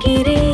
quiere